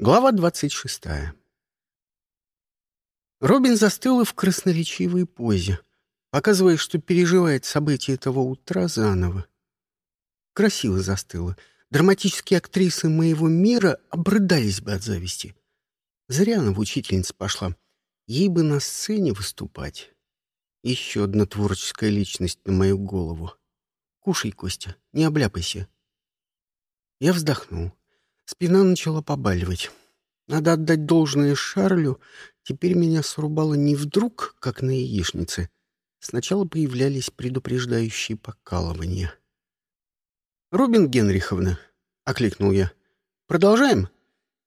Глава двадцать шестая. Робин застыла в красноречивой позе, показывая, что переживает события этого утра заново. Красиво застыла. Драматические актрисы моего мира обрыдались бы от зависти. Зря она в учительница пошла. Ей бы на сцене выступать. Еще одна творческая личность на мою голову. Кушай, Костя, не обляпайся. Я вздохнул. Спина начала побаливать. Надо отдать должное Шарлю. Теперь меня срубало не вдруг, как на яичнице. Сначала появлялись предупреждающие покалывания. «Робин Генриховна», — окликнул я, — «продолжаем?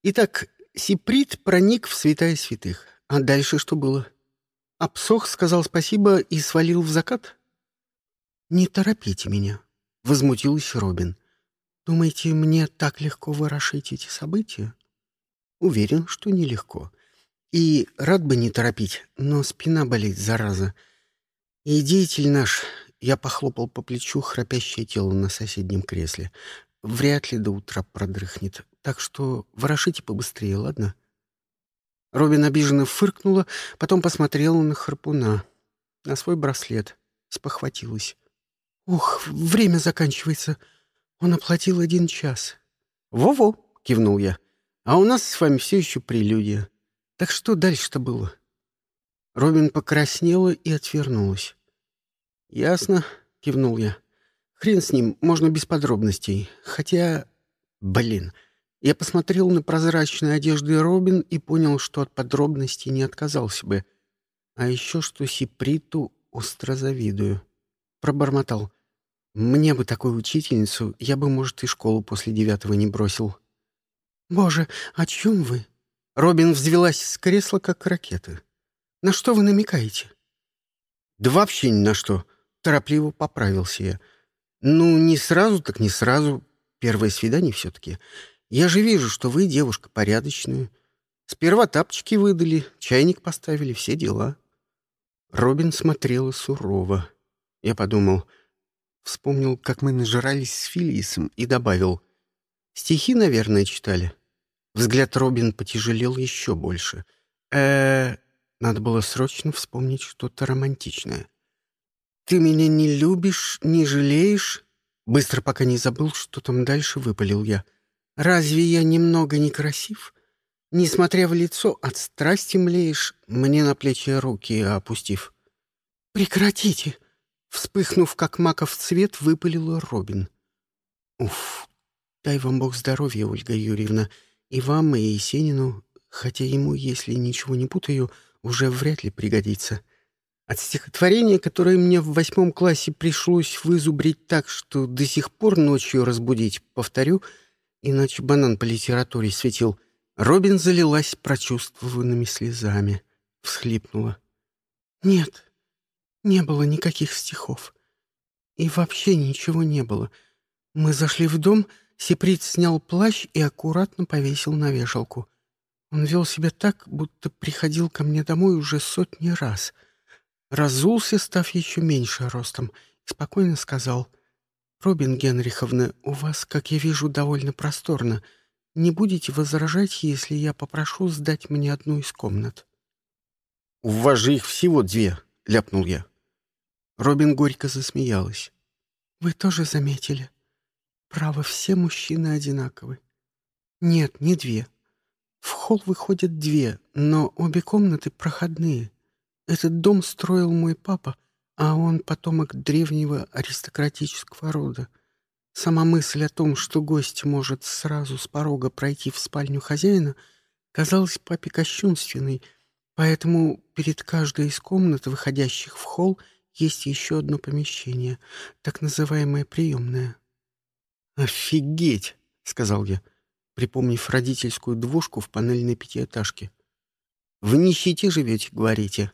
Итак, Сиприт проник в святая святых. А дальше что было? Обсох, сказал спасибо и свалил в закат?» «Не торопите меня», — возмутилась Робин. Думаете, мне так легко ворошить эти события? Уверен, что нелегко. И рад бы не торопить, но спина болит, зараза. И деятель наш, я похлопал по плечу храпящее тело на соседнем кресле, вряд ли до утра продрыхнет. Так что ворошите побыстрее, ладно? Робин обиженно фыркнула, потом посмотрела на харпуна, на свой браслет, спохватилась. «Ух, время заканчивается!» Он оплатил один час. «Во-во!» — кивнул я. «А у нас с вами все еще прелюдия. Так что дальше-то было?» Робин покраснела и отвернулась. «Ясно», — кивнул я. «Хрен с ним, можно без подробностей. Хотя... Блин». Я посмотрел на прозрачные одежды Робин и понял, что от подробностей не отказался бы. А еще что Сиприту остро завидую. Пробормотал. Мне бы такую учительницу, я бы, может, и школу после девятого не бросил. Боже, о чем вы? Робин взвелась с кресла, как ракета. На что вы намекаете? Да вообще ни на что. Торопливо поправился я. Ну, не сразу, так не сразу. Первое свидание все-таки. Я же вижу, что вы девушка порядочная. Сперва тапочки выдали, чайник поставили, все дела. Робин смотрела сурово. Я подумал, Вспомнил, как мы нажирались с Филисом, и добавил. «Стихи, наверное, читали?» Взгляд Робин потяжелел еще больше. э Надо было срочно вспомнить что-то романтичное. «Ты меня не любишь, не жалеешь?» Быстро, пока не забыл, что там дальше, выпалил я. «Разве я немного некрасив? Несмотря в лицо, от страсти млеешь, мне на плечи руки опустив». «Прекратите!» Вспыхнув, как маков цвет, выпалила Робин. «Уф, дай вам Бог здоровья, Ольга Юрьевна, и вам, и Есенину, хотя ему, если ничего не путаю, уже вряд ли пригодится. От стихотворения, которое мне в восьмом классе пришлось вызубрить так, что до сих пор ночью разбудить, повторю, иначе банан по литературе светил, Робин залилась прочувствованными слезами, всхлипнула. «Нет, не было никаких стихов. И вообще ничего не было. Мы зашли в дом, Сиприт снял плащ и аккуратно повесил на вешалку. Он вел себя так, будто приходил ко мне домой уже сотни раз. Разулся, став еще меньше ростом, и спокойно сказал, «Робин Генриховна, у вас, как я вижу, довольно просторно. Не будете возражать, если я попрошу сдать мне одну из комнат?» «У вас же их всего две», — ляпнул я. Робин горько засмеялась. «Вы тоже заметили? Право, все мужчины одинаковы. Нет, не две. В холл выходят две, но обе комнаты проходные. Этот дом строил мой папа, а он потомок древнего аристократического рода. Сама мысль о том, что гость может сразу с порога пройти в спальню хозяина, казалась папе кощунственной, поэтому перед каждой из комнат, выходящих в холл, есть еще одно помещение, так называемое приемное. «Офигеть!» — сказал я, припомнив родительскую двушку в панельной пятиэтажке. «В нищете живете, говорите?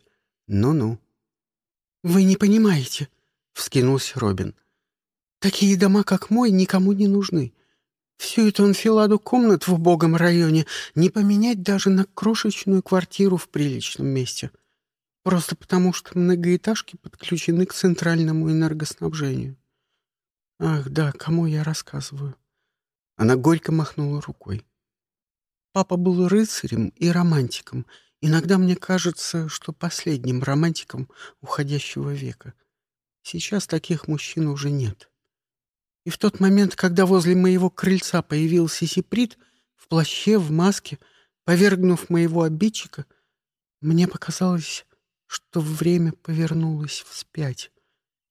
Ну-ну». «Вы не понимаете», — вскинулся Робин. «Такие дома, как мой, никому не нужны. Всю эту анфиладу комнат в убогом районе не поменять даже на крошечную квартиру в приличном месте». Просто потому, что многоэтажки подключены к центральному энергоснабжению. Ах, да, кому я рассказываю? Она горько махнула рукой. Папа был рыцарем и романтиком. Иногда мне кажется, что последним романтиком уходящего века. Сейчас таких мужчин уже нет. И в тот момент, когда возле моего крыльца появился Сиприт в плаще, в маске, повергнув моего обидчика, мне показалось, что время повернулось вспять,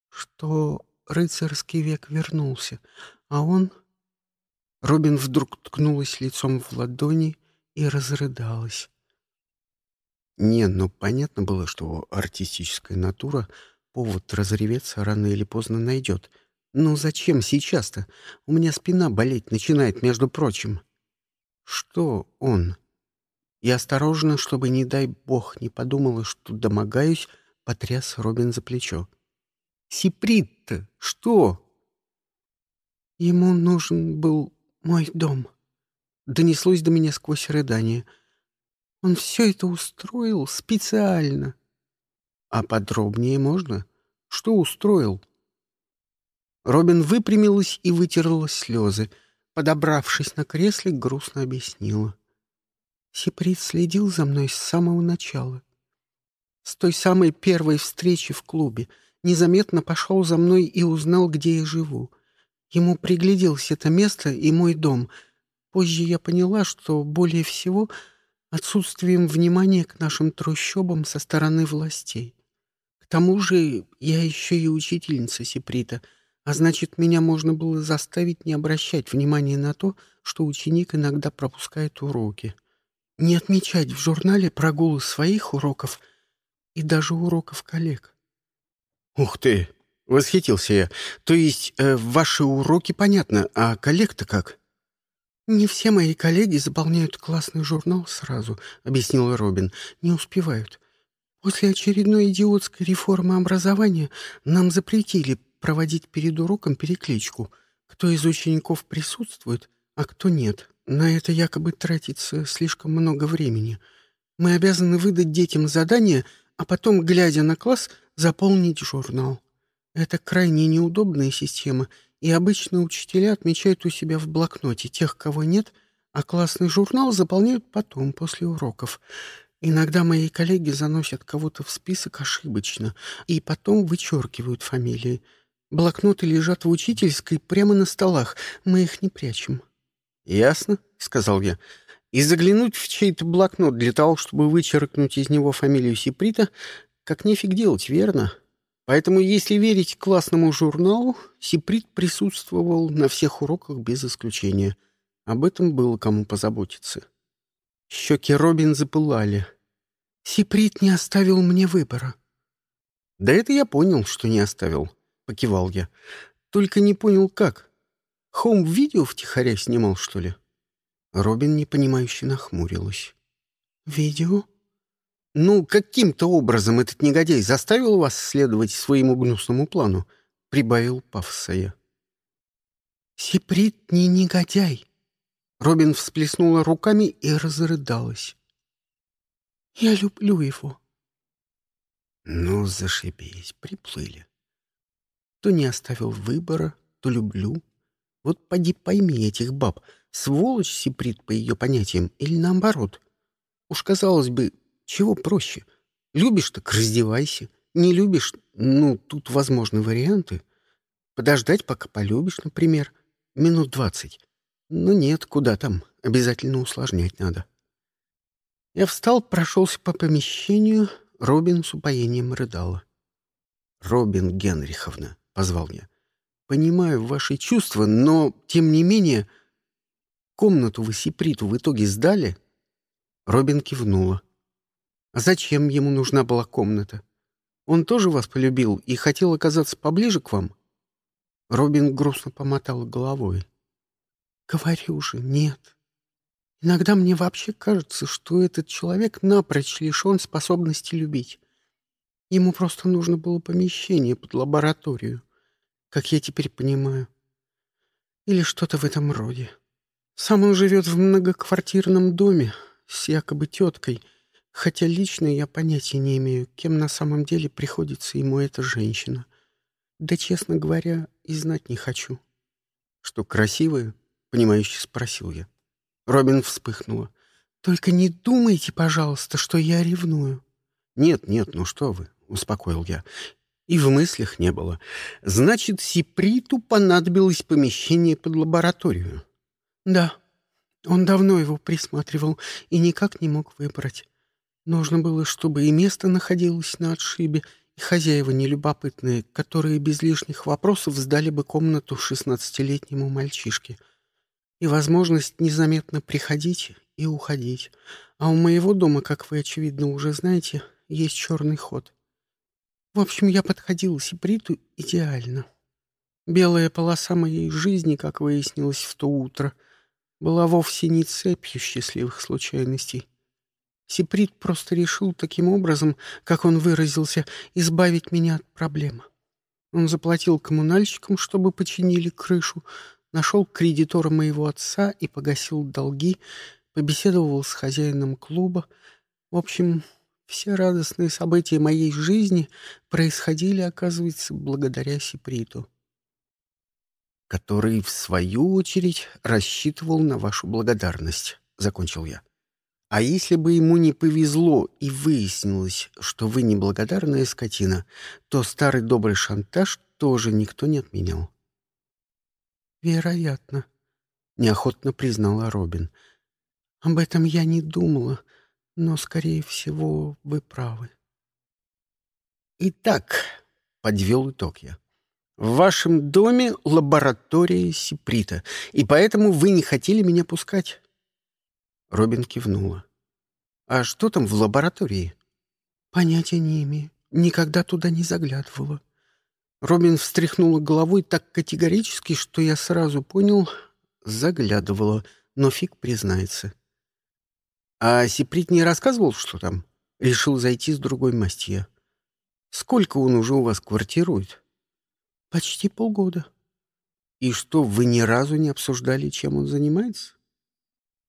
что рыцарский век вернулся, а он... Робин вдруг ткнулась лицом в ладони и разрыдалась. Не, ну понятно было, что артистическая натура повод разреветься рано или поздно найдет. Но зачем сейчас-то? У меня спина болеть начинает, между прочим. Что он? И осторожно, чтобы, не дай бог, не подумала, что домогаюсь, потряс Робин за плечо. «Сиприт-то что?» Ему нужен был мой дом. Донеслось до меня сквозь рыдание. Он все это устроил специально. А подробнее можно? Что устроил? Робин выпрямилась и вытерла слезы. Подобравшись на кресле, грустно объяснила. Сиприт следил за мной с самого начала. С той самой первой встречи в клубе незаметно пошел за мной и узнал, где я живу. Ему пригляделось это место и мой дом. Позже я поняла, что более всего отсутствием внимания к нашим трущобам со стороны властей. К тому же я еще и учительница Сиприта, а значит, меня можно было заставить не обращать внимания на то, что ученик иногда пропускает уроки. Не отмечать в журнале прогулы своих уроков и даже уроков коллег. «Ух ты!» — восхитился я. «То есть э, ваши уроки понятно, а коллег-то как?» «Не все мои коллеги заполняют классный журнал сразу», — объяснила Робин. «Не успевают. После очередной идиотской реформы образования нам запретили проводить перед уроком перекличку. Кто из учеников присутствует, а кто нет. На это якобы тратится слишком много времени. Мы обязаны выдать детям задание, а потом, глядя на класс, заполнить журнал. Это крайне неудобная система, и обычно учителя отмечают у себя в блокноте тех, кого нет, а классный журнал заполняют потом, после уроков. Иногда мои коллеги заносят кого-то в список ошибочно и потом вычеркивают фамилии. Блокноты лежат в учительской прямо на столах, мы их не прячем. «Ясно», — сказал я. «И заглянуть в чей-то блокнот для того, чтобы вычеркнуть из него фамилию Сиприта, как нефиг делать, верно?» Поэтому, если верить классному журналу, Сиприт присутствовал на всех уроках без исключения. Об этом было кому позаботиться. Щеки Робин запылали. «Сиприт не оставил мне выбора». «Да это я понял, что не оставил», — покивал я. «Только не понял, как. Хоум-видео втихаря снимал, что ли?» Робин непонимающе нахмурилась. «Видео?» «Ну, каким-то образом этот негодяй заставил вас следовать своему гнусному плану?» — прибавил пафоса я. «Сиприт не негодяй!» Робин всплеснула руками и разрыдалась. «Я люблю его». «Ну, зашибись, приплыли. То не оставил выбора, то люблю. Вот поди пойми этих баб, сволочь Сиприт по ее понятиям или наоборот. Уж, казалось бы, чего проще? Любишь, так раздевайся. Не любишь, ну, тут возможны варианты. Подождать, пока полюбишь, например, минут двадцать. Но нет, куда там, обязательно усложнять надо. Я встал, прошелся по помещению, Робин с упоением рыдала. «Робин Генриховна», — позвал я, — «понимаю ваши чувства, но, тем не менее, комнату вы Сиприту в итоге сдали?» Робин кивнула. А зачем ему нужна была комната? Он тоже вас полюбил и хотел оказаться поближе к вам? Робин грустно помотал головой. Говорю же, нет. Иногда мне вообще кажется, что этот человек напрочь лишен способности любить. Ему просто нужно было помещение под лабораторию, как я теперь понимаю. Или что-то в этом роде. Сам он живет в многоквартирном доме с якобы теткой — Хотя лично я понятия не имею, кем на самом деле приходится ему эта женщина. Да, честно говоря, и знать не хочу. — Что, красивая? — понимающе спросил я. Робин вспыхнула. Только не думайте, пожалуйста, что я ревную». «Нет, нет, ну что вы», — успокоил я. И в мыслях не было. Значит, Сиприту понадобилось помещение под лабораторию. «Да, он давно его присматривал и никак не мог выбрать. Нужно было, чтобы и место находилось на отшибе, и хозяева нелюбопытные, которые без лишних вопросов сдали бы комнату шестнадцатилетнему мальчишке. И возможность незаметно приходить и уходить. А у моего дома, как вы, очевидно, уже знаете, есть черный ход. В общем, я подходила Сиприту идеально. Белая полоса моей жизни, как выяснилось в то утро, была вовсе не цепью счастливых случайностей. Сиприт просто решил таким образом, как он выразился, избавить меня от проблемы. Он заплатил коммунальщикам, чтобы починили крышу, нашел кредитора моего отца и погасил долги, побеседовал с хозяином клуба. В общем, все радостные события моей жизни происходили, оказывается, благодаря Сиприту. «Который, в свою очередь, рассчитывал на вашу благодарность», — закончил я. А если бы ему не повезло и выяснилось, что вы неблагодарная скотина, то старый добрый шантаж тоже никто не отменял. «Вероятно», — неохотно признала Робин. «Об этом я не думала, но, скорее всего, вы правы». «Итак», — подвел итог я, — «в вашем доме лаборатория Сиприта, и поэтому вы не хотели меня пускать». Робин кивнула. «А что там в лаборатории?» «Понятия не имею. Никогда туда не заглядывала». Робин встряхнула головой так категорически, что я сразу понял, заглядывала, но фиг признается. «А Сиприт не рассказывал, что там?» Решил зайти с другой мастья. «Сколько он уже у вас квартирует?» «Почти полгода». «И что, вы ни разу не обсуждали, чем он занимается?»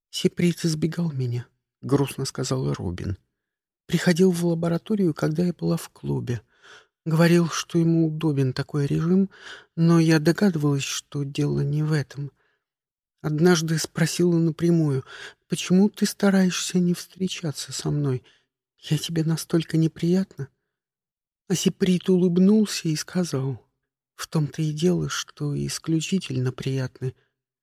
«Сиприт избегал меня», — грустно сказала Робин. «Приходил в лабораторию, когда я была в клубе. Говорил, что ему удобен такой режим, но я догадывалась, что дело не в этом. Однажды спросила напрямую, почему ты стараешься не встречаться со мной? Я тебе настолько неприятна?» А Сиприт улыбнулся и сказал, «В том-то и дело, что исключительно приятны,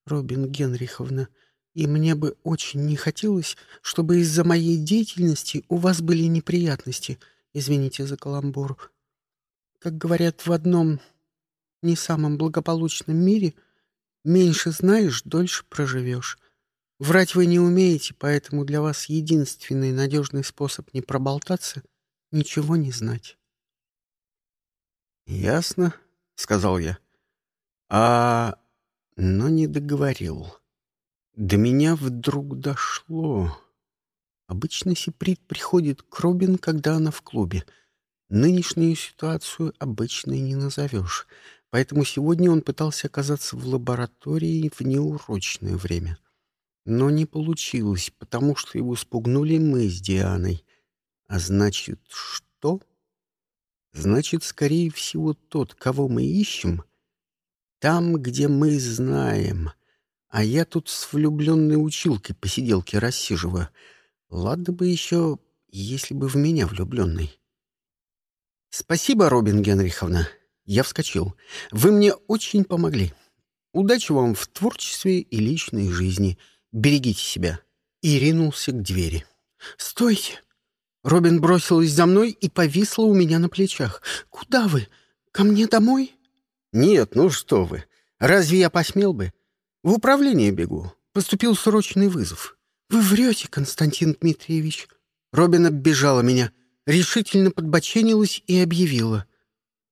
Робин Генриховна» и мне бы очень не хотелось, чтобы из-за моей деятельности у вас были неприятности, извините за каламбур. Как говорят в одном не самом благополучном мире, меньше знаешь, дольше проживешь. Врать вы не умеете, поэтому для вас единственный надежный способ не проболтаться — ничего не знать. «Ясно», — сказал я. «А...» но не договорил. До меня вдруг дошло. Обычно Сиприт приходит к Робин, когда она в клубе. Нынешнюю ситуацию обычной не назовешь, поэтому сегодня он пытался оказаться в лаборатории в неурочное время. Но не получилось, потому что его спугнули мы с Дианой. А значит, что? Значит, скорее всего, тот, кого мы ищем, там, где мы знаем — а я тут с влюбленной училкой посиделки рассиживаю. Ладно бы еще, если бы в меня влюбленный. Спасибо, Робин Генриховна. Я вскочил. Вы мне очень помогли. Удачи вам в творчестве и личной жизни. Берегите себя. И ринулся к двери. «Стойте!» Робин бросилась за мной и повисла у меня на плечах. «Куда вы? Ко мне домой?» «Нет, ну что вы. Разве я посмел бы? В управление бегу. Поступил срочный вызов. Вы врете, Константин Дмитриевич. Робин оббежала меня, решительно подбоченилась и объявила.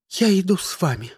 Я иду с вами.